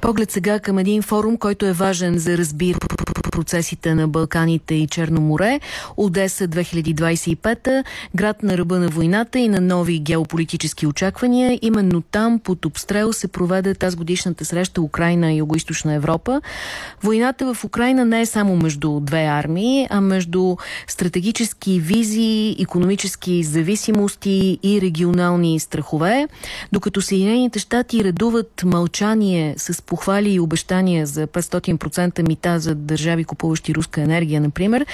Поглед сега към един форум, който е важен за разбир процесите на Балканите и Черно море. Одеса 2025, град на ръба на войната и на нови геополитически очаквания. Именно там под обстрел се проведе тази годишната среща Украина и Юго-Источна Европа. Войната в Украина не е само между две армии, а между стратегически визии, економически зависимости и регионални страхове. Докато Съединените щати редуват мълчание с похвали и обещания за 500% мита за държави, купуващи руска енергия, например,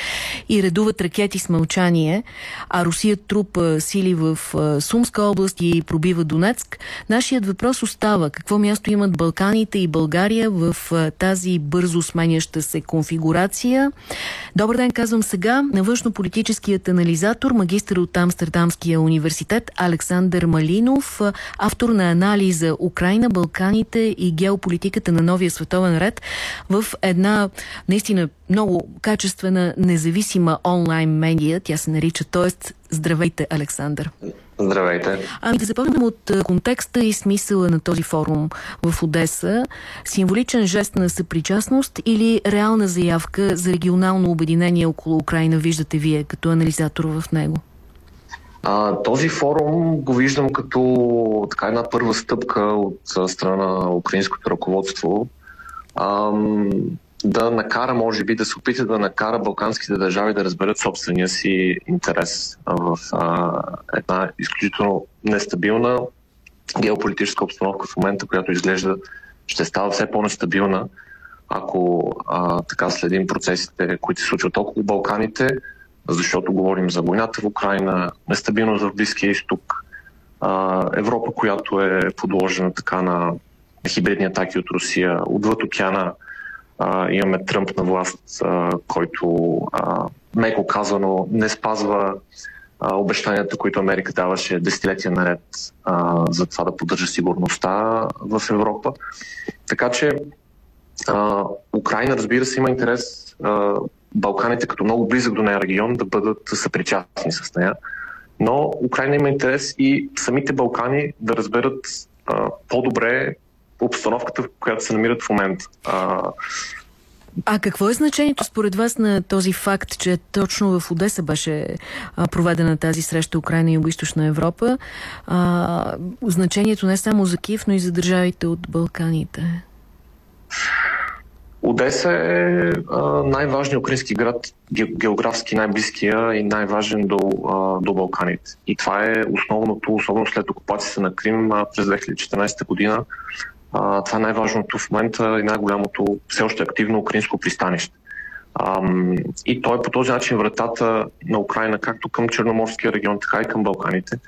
и редуват ракети с мълчание, а Русия трупа сили в Сумска област и пробива Донецк, нашият въпрос остава. Какво място имат Балканите и България в тази бързо сменяща се конфигурация? Добър ден, казвам сега на външно-политическият анализатор, магистър от Амстердамския университет Александър Малинов, автор на анализа Украина, Балканите и геополитиката на новия световен ред в една наистина много качествена, независима онлайн медия. Тя се нарича, т.е. Здравейте, Александър. Здравейте. Ами да запомним от контекста и смисъла на този форум в Одеса. Символичен жест на съпричастност или реална заявка за регионално обединение около Украина виждате вие като анализатор в него? А, този форум го виждам като така една първа стъпка от страна на украинското ръководство. Ам, да накара, може би, да се опита да накара балканските държави да разберат собствения си интерес в а, една изключително нестабилна геополитическа обстановка в момента, която изглежда ще става все по-нестабилна, ако а, така следим процесите, които се случват около Балканите, защото говорим за войната в Украина, нестабилност в Близкия изток, а, Европа, която е подложена така на хибридни атаки от Русия, отвъд океана, а, имаме Тръмп на власт, а, който а, меко казано не спазва а, обещанията, които Америка даваше десетилетия наред а, за това да поддържа сигурността в Европа. Така че а, Украина, разбира се, има интерес а, Балканите като много близък до нея регион да бъдат съпричастни с нея. Но Украина има интерес и самите Балкани да разберат а, по-добре обстановката, в която се намират в момента. А, а какво е значението според вас на този факт, че точно в Одеса беше а, проведена тази среща Украина и Юго-Источна Европа? А, значението не само за Киев, но и за държавите от Балканите? Одеса е най-важният украински град, географски най-близкия и най-важен до, а, до Балканите. И това е основното, особено след окупацията на Крим а, през 2014 година. А, това е най-важното в момента и най-голямото все още активно украинско пристанище. Ам, и той е по този начин вратата на Украина както към Черноморския регион, така и към Балканите.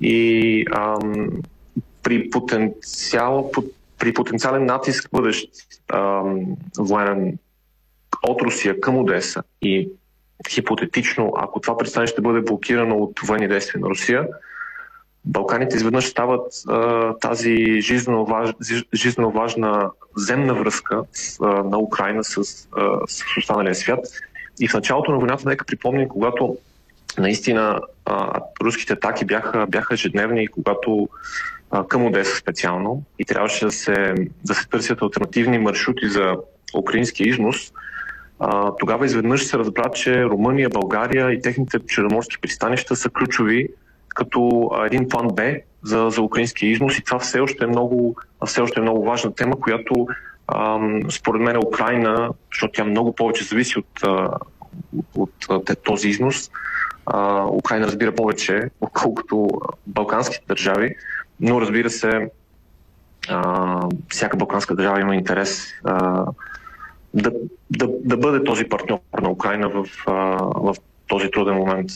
И ам, при потенциал, при потенциален натиск бъдещ ам, военен от Русия към Одеса и хипотетично, ако това пристанище бъде блокирано от военни действия на Русия, Балканите изведнъж стават а, тази жизненно, важ, жизненно важна земна връзка а, на Украина с, а, с останалия свят. И в началото на войната, нека припомним, когато наистина а, руските атаки бяха, бяха ежедневни, когато а, към Одеса специално и трябваше да се, да се търсят альтернативни маршрути за украински износ, а, тогава изведнъж се разбра, че Румъния, България и техните черноморски пристанища са ключови като един план Б за, за украинския износ. И това все още е много, все още е много важна тема, която ам, според мен Украина, защото тя много повече зависи от, от, от този износ, а, Украина разбира повече, отколкото балканските държави, но разбира се, а, всяка балканска държава има интерес а, да, да, да бъде този партньор на Украина в, а, в този труден момент.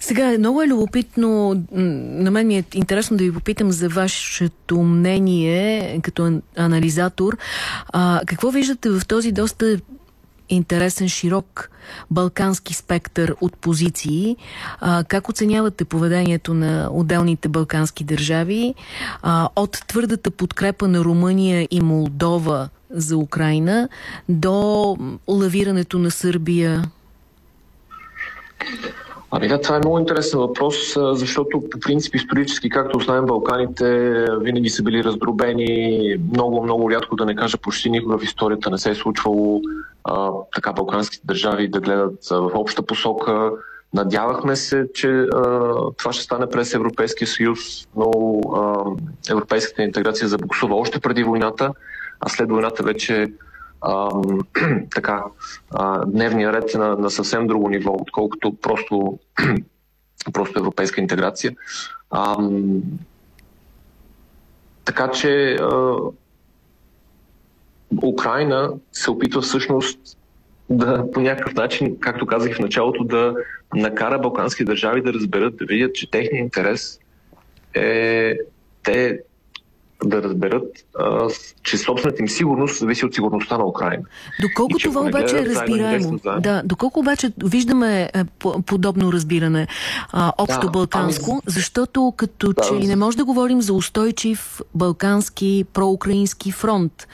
Сега, много е любопитно, на мен ми е интересно да ви попитам за вашето мнение като анализатор. А, какво виждате в този доста интересен, широк балкански спектър от позиции. А, как оценявате поведението на отделните балкански държави а, от твърдата подкрепа на Румъния и Молдова за Украина до лавирането на Сърбия Ами да, това е много интересен въпрос, защото по принцип исторически, както знаем, Балканите винаги са били раздробени. Много, много рядко, да не кажа почти никога в историята не се е случвало а, така балканските държави да гледат в обща посока. Надявахме се, че а, това ще стане през Европейския съюз, но а, европейската интеграция забуксува още преди войната, а след войната вече така, дневния ред е на, на съвсем друго ниво, отколкото просто, просто европейска интеграция. А, така че а, Украина се опитва всъщност да по някакъв начин, както казах в началото, да накара балкански държави да разберат, да видят, че техният интерес е те да разберат, а, че собствената им сигурност зависи от сигурността на Украина. Доколко това обаче е разбираемо? Да, доколко обаче виждаме е, подобно разбиране а, общо да, балканско, ами... защото като да, че не може да говорим за устойчив балкански проукраински фронт.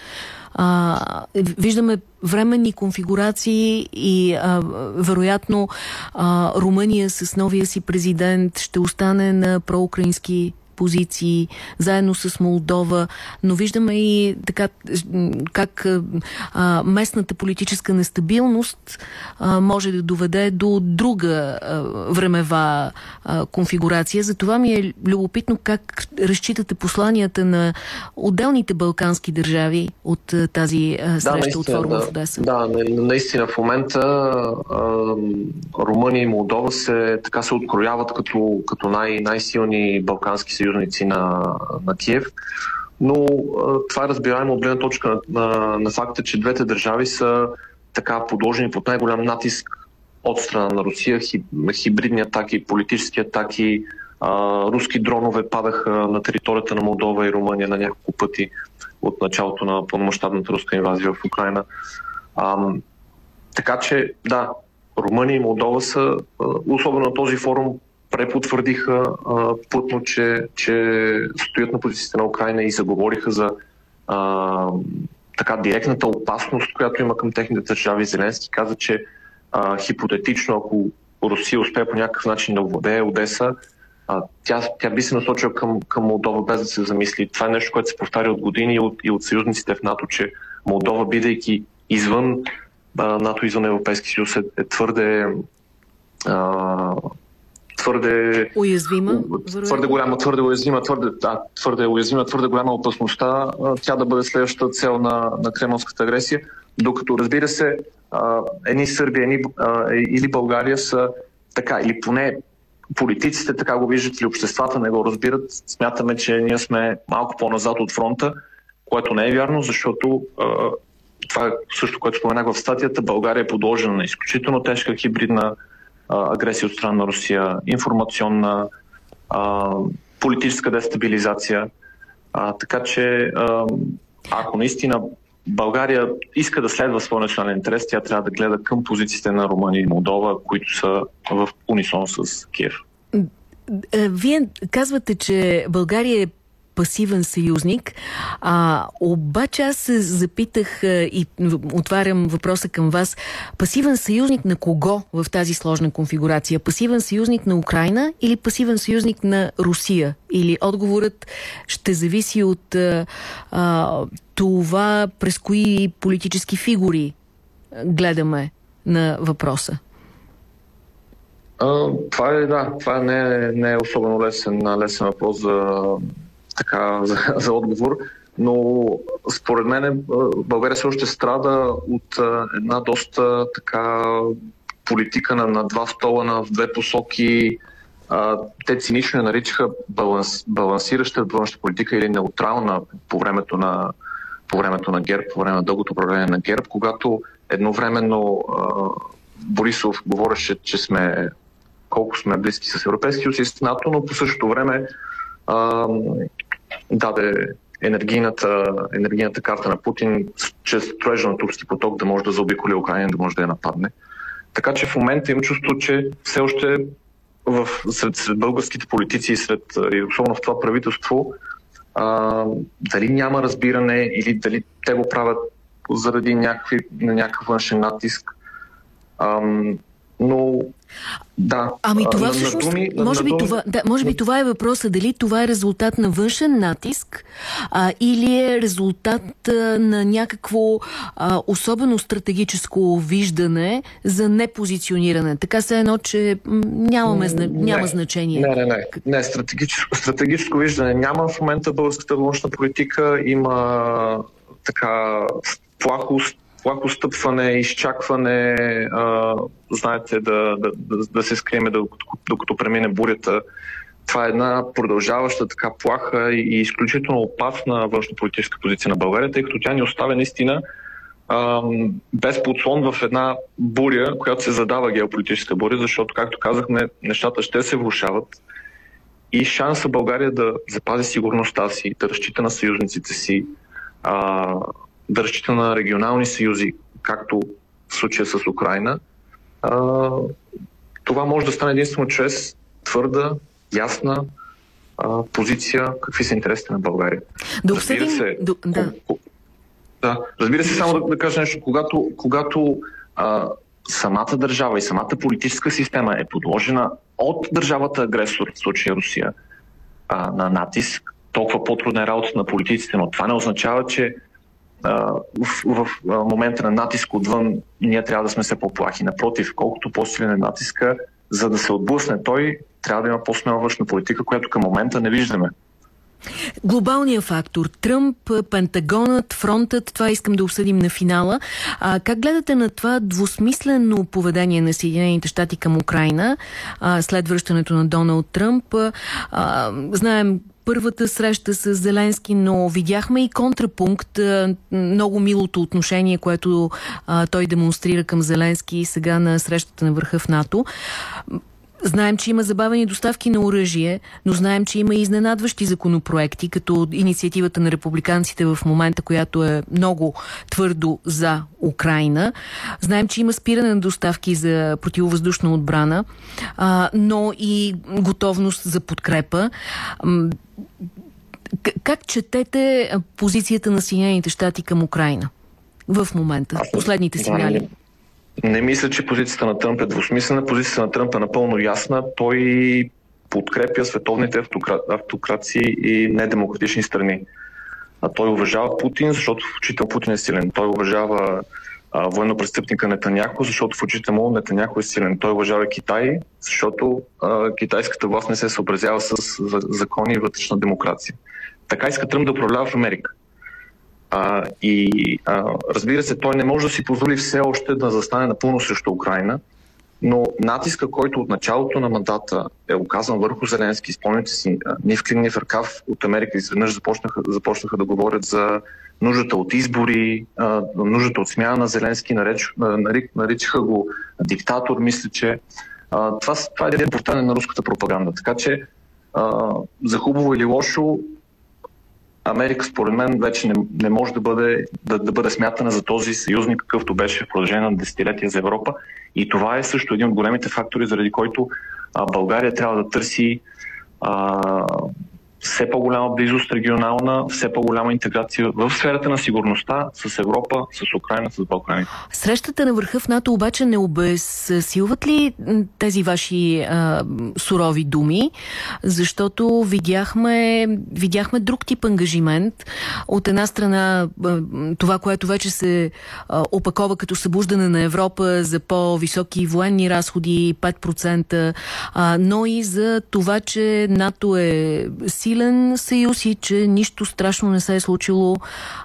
А, виждаме временни конфигурации и а, вероятно а, Румъния с новия си президент ще остане на проукраински позиции, заедно с Молдова, но виждаме и така как а, местната политическа нестабилност а, може да доведе до друга а, времева а, конфигурация. Затова ми е любопитно как разчитате посланията на отделните балкански държави от а, тази а, среща да, от форума да, в Одеса. Да, наистина в момента а, Румъния и Молдова се, така се открояват като, като най- най-силни балкански съюзи съюзници на, на Киев. Но това е разбираемо от гледна точка на, на, на факта, че двете държави са така подложени под най-голям натиск от страна на Русия, хибридни атаки, политически атаки, а, руски дронове падаха на територията на Молдова и Румъния на няколко пъти от началото на пълномащабната руска инвазия в Украина. А, така че, да, Румъния и Молдова са, особено на този форум, препотвърдиха а, плътно, че, че стоят на позицията на Украина и заговориха за а, така директната опасност, която има към техните държави. Зеленски каза, че а, хипотетично, ако Русия успее по някакъв начин да овладее Одеса, а, тя, тя би се насочила към, към Молдова без да се замисли. Това е нещо, което се повтаря от години и от, и от съюзниците в НАТО, че Молдова, бидейки извън а, НАТО, извън Европейски съюз, е, е твърде а, твърде уязвима, твърде голяма, твърде уязвима, твърде, да, твърде уязвима, твърде голяма опасността тя да бъде следващата цел на, на кремълската агресия, докато разбира се едни Сърбия едни, или България са така, или поне политиците така го виждат или обществата не го разбират, смятаме, че ние сме малко по-назад от фронта, което не е вярно, защото това е също, което споменах в статията, България е подложена на изключително тежка хибридна агресия от страна на Русия, информационна, а, политическа дестабилизация. А, така че, а, ако наистина България иска да следва своя национален интерес, тя трябва да гледа към позициите на Румъния и Молдова, които са в унисон с Киев. Вие казвате, че България е пасивен съюзник. А, обаче аз се запитах и отварям въпроса към вас. Пасивен съюзник на кого в тази сложна конфигурация? Пасивен съюзник на Украина или пасивен съюзник на Русия? Или отговорът ще зависи от а, това през кои политически фигури гледаме на въпроса? А, това е, да, това не е, не е особено лесен, лесен въпрос за така, за, за отговор, но според мен България все още страда от една доста така политика на, на два стола, на две посоки. Те цинично я наричаха баланс, балансираща външна политика или неутрална по времето на по времето на ГЕРБ, по време на дългото управление на ГЕРБ, когато едновременно а, Борисов говореше, че сме колко сме близки с Европейския съюз и с НАТО, но по същото време а, даде енергийната, енергийната карта на Путин чрез строежа на турски поток да може да заобиколи Украина, да може да я нападне. Така че в момента им чувство, че все още в, сред, сред българските политици и сред, и особено в това правителство, а, дали няма разбиране или дали те го правят заради някакви, някакъв външен натиск. А, но да. Ами това на, всъщност, на думи, може, на, би думи... това, да, може би това е въпроса, дали това е резултат на външен натиск а, или е резултат а, на някакво а, особено стратегическо виждане за непозициониране. Така се едно, че нямаме, не, няма значение. Не, не, не. не стратегическо, стратегическо виждане няма. В момента българската външна политика има така плахост плако стъпване, изчакване, а, знаете, да, да, да, да се скриеме докато, докато премине бурята. Това е една продължаваща така плаха и изключително опасна външно-политическа позиция на България, тъй като тя ни оставя наистина без подслон в една буря, която се задава геополитическа буря, защото, както казахме, нещата ще се влушават и шанса България да запази сигурността си, да разчита на съюзниците си, а, да разчита на регионални съюзи, както в случая с Украина, а, това може да стане единствено чрез твърда, ясна а, позиция, какви са интересите на България. Да обсъдим... Се, До... да. да. Разбира се, само да, да кажа нещо. Когато, когато а, самата държава и самата политическа система е подложена от държавата агресор, в случая Русия, а, на натиск, толкова по-трудна е работа на политиците, но това не означава, че в, в, момента на натиск отвън ние трябва да сме все по-плахи. Напротив, колкото по-силен е натиска, за да се отблъсне той, трябва да има по-смела външна политика, която към момента не виждаме. Глобалният фактор, Тръмп, Пентагонът, фронтът, това искам да обсъдим на финала. А, как гледате на това двусмислено поведение на Съединените щати към Украина а, след връщането на Доналд Тръмп? А, знаем първата среща с Зеленски, но видяхме и контрапункт, много милото отношение, което той демонстрира към Зеленски сега на срещата на върха в НАТО. Знаем, че има забавени доставки на оръжие, но знаем, че има и изненадващи законопроекти, като инициативата на републиканците в момента, която е много твърдо за Украина. Знаем, че има спиране на доставки за противовъздушна отбрана, а, но и готовност за подкрепа. Как четете позицията на Съединените щати към Украина в момента, последните сигнали? Не мисля, че позицията на Тръмп е двусмислена. Позицията на Тръмп е напълно ясна. Той подкрепя световните автокра... автокрации и недемократични страни. А той уважава Путин, защото в очите Путин е силен. Той уважава военно-престъпника Нетаняко, защото в очите му Нетаняко е силен. Той уважава Китай, защото а, китайската власт не се съобразява с закони и вътрешна демокрация. Така иска Тръмп да управлява в Америка. А, и а, разбира се, той не може да си позволи все още да застане напълно срещу Украина, но натиска, който от началото на мандата е оказан върху Зеленски, спомняте си, ни клин, ни в ръкав от Америка изведнъж започнаха, започнаха да говорят за нуждата от избори, а, нуждата от смяна на Зеленски, нареч, нарич, наричаха го диктатор, мисля, че а, това, това е един повтаряне на руската пропаганда. Така че а, за хубаво или лошо Америка, според мен, вече не, не може да бъде, да, да бъде смятана за този съюзник, какъвто беше в продължение на десетилетия за Европа. И това е също един от големите фактори, заради който а, България трябва да търси а, все по-голяма близост регионална, все по-голяма интеграция в сферата на сигурността с Европа, с Украина, с Балканите. Срещата на върха в НАТО обаче не обезсилват ли тези ваши а, сурови думи? Защото видяхме, видяхме друг тип ангажимент. От една страна това, което вече се опакова като събуждане на Европа за по-високи военни разходи, 5%, а, но и за това, че НАТО е си силен съюз и че нищо страшно не се е случило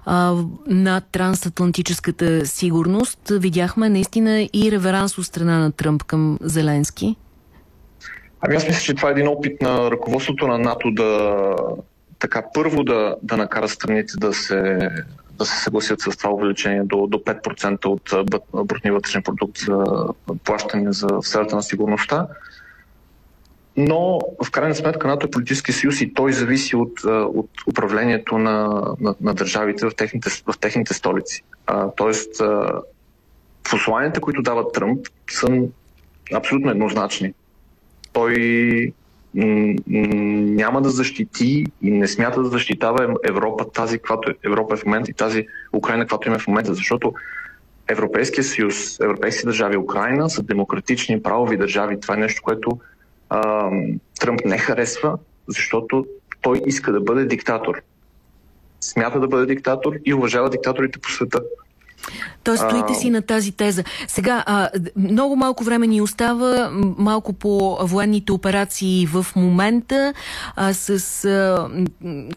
а, на трансатлантическата сигурност. Видяхме наистина и реверанс от страна на Тръмп към Зеленски. Ами аз мисля, че това е един опит на ръководството на НАТО да така първо да, да накара страните да се, да се съгласят с това увеличение до, до 5% от брутния вътрешен продукт за плащане за сферата на сигурността. Но в крайна сметка НАТО е политически съюз и той зависи от, от управлението на, на, на държавите в техните, в техните столици. А, тоест, а, посланията, които дават Тръмп, са абсолютно еднозначни. Той няма да защити и не смята да защитава Европа, тази, каквато е Европа е в момента и тази Украина, каквато има в момента, защото Европейския съюз, европейски държави, Украина са демократични правови държави. Това е нещо, което а, Тръмп не харесва, защото той иска да бъде диктатор. Смята да бъде диктатор и уважава диктаторите по света. Тоест, стоите си на тази теза. Сега, а, много малко време ни остава, малко по военните операции в момента, а, с а,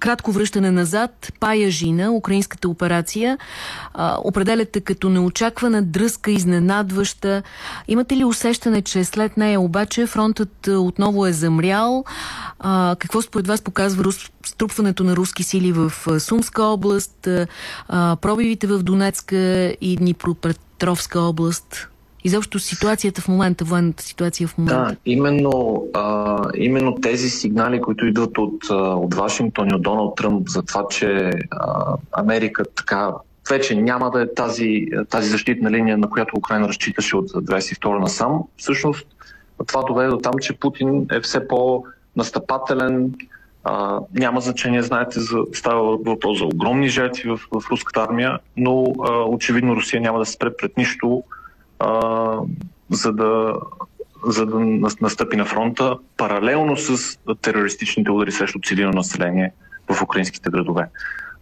кратко връщане назад, Пая Жина, украинската операция, а, определяте като неочаквана, дръзка, изненадваща. Имате ли усещане, че след нея обаче фронтът отново е замрял? А, какво според вас показва рус... струпването на руски сили в Сумска област, а, пробивите в Донецка и Днипропетровска област? Изобщо ситуацията в момента, военната ситуация в момента. Да, именно, а, именно тези сигнали, които идват от, от Вашингтон и от Доналд Тръмп за това, че а, Америка така вече няма да е тази, тази защитна линия, на която Украина разчиташе от 22 насам. Всъщност това доведе до там, че Путин е все по-настъпателен, а, няма значение, знаете, за, става въпрос за огромни жертви в, в руската армия, но а, очевидно Русия няма да спре пред нищо, а, за да за да настъпи на фронта, паралелно с терористичните удари срещу цивилно население в украинските градове.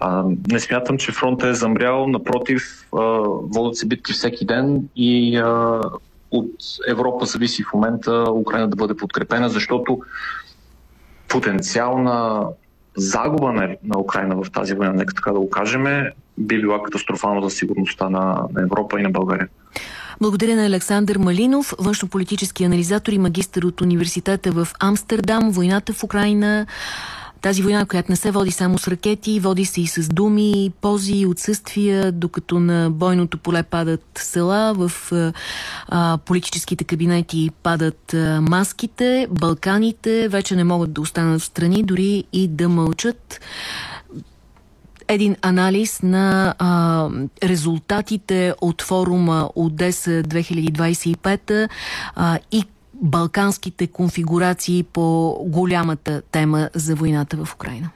А, не смятам, че фронта е замрял, напротив, а, водят се битки всеки ден и а, от Европа зависи в момента Украина да бъде подкрепена, защото потенциална загуба на, на Украина в тази война, нека така да го кажем, би била катастрофална за сигурността на, на Европа и на България. Благодаря на Александър Малинов, външнополитически анализатор и магистър от университета в Амстердам. Войната в Украина тази война, която не се води само с ракети, води се и с думи, пози, отсъствия, докато на бойното поле падат села, в а, политическите кабинети падат а, маските, Балканите вече не могат да останат в страни, дори и да мълчат. Един анализ на а, резултатите от форума Одеса 2025 а, и балканските конфигурации по голямата тема за войната в Украина.